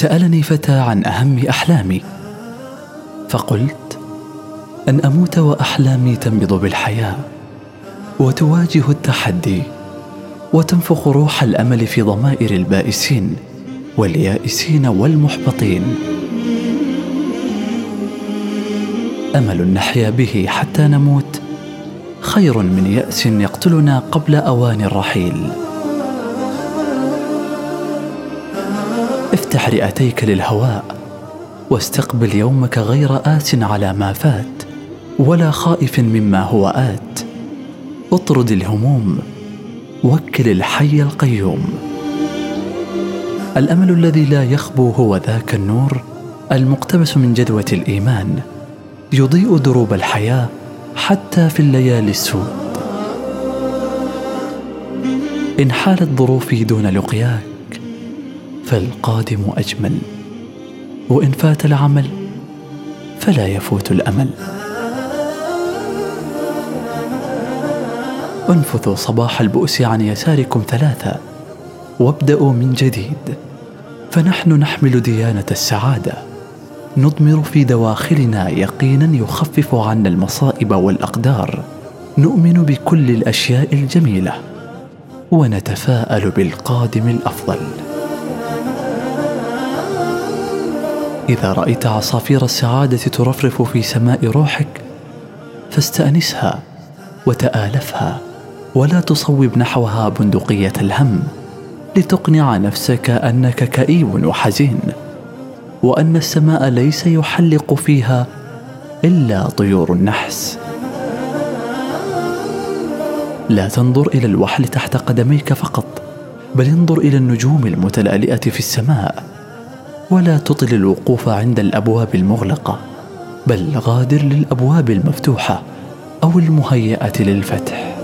سألني فتى عن أهم أحلامي فقلت أن أموت وأحلامي تنبض بالحياة وتواجه التحدي وتنفخ روح الأمل في ضمائر البائسين واليائسين والمحبطين. أمل نحيا به حتى نموت خير من يأس يقتلنا قبل أوان الرحيل. افتح رئتيك للهواء واستقبل يومك غير آس على ما فات ولا خائف مما هو آت. اطرد الهموم وكل الحي القيوم. الأمل الذي لا يخبو هو ذاك النور المقتبس من جدوه الإيمان يضيء دروب الحياة حتى في الليالي السود. إن حالت ظروفي دون لقياك فالقادم أجمل وإن فات العمل فلا يفوت الأمل. انفثوا صباح البؤس عن يساركم ثلاثة وابدأوا من جديد. فنحن نحمل ديانة السعادة نضمر في دواخلنا يقينا يخفف عنا المصائب والأقدار نؤمن بكل الأشياء الجميلة ونتفاءل بالقادم الأفضل. إذا رأيت عصافير السعادة ترفرف في سماء روحك فاستأنسها وتآلفها ولا تصوب نحوها بندقية الهم لتقنع نفسك أنك كئيب وحزين وأن السماء ليس يحلق فيها إلا طيور النحس. لا تنظر إلى الوحل تحت قدميك فقط بل انظر إلى النجوم المتلألئة في السماء. ولا تطل الوقوف عند الأبواب المغلقة بل غادر للأبواب المفتوحة أو المهيئة للفتح.